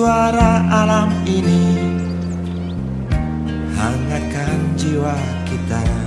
Suara alam ini Hangatkan jiwa kita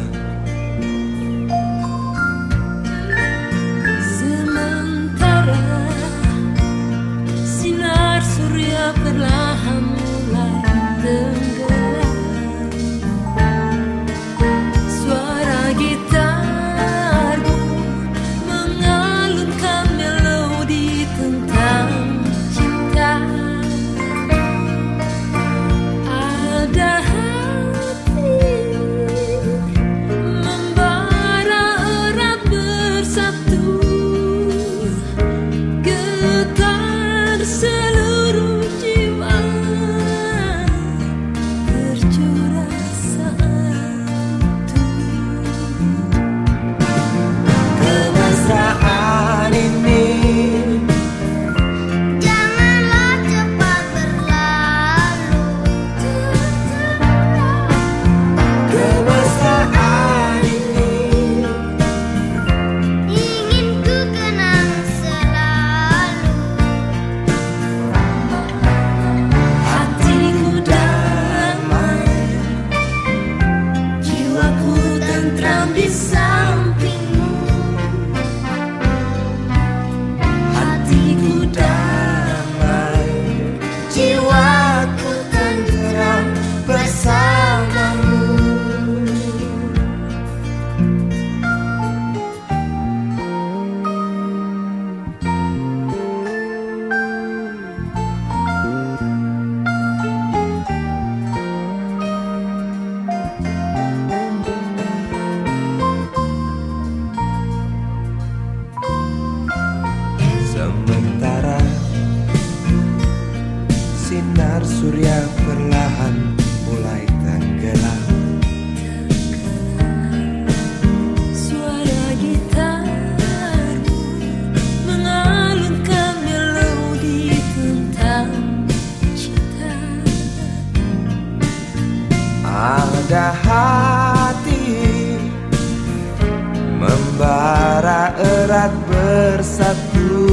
Hati. Membara erat bersatu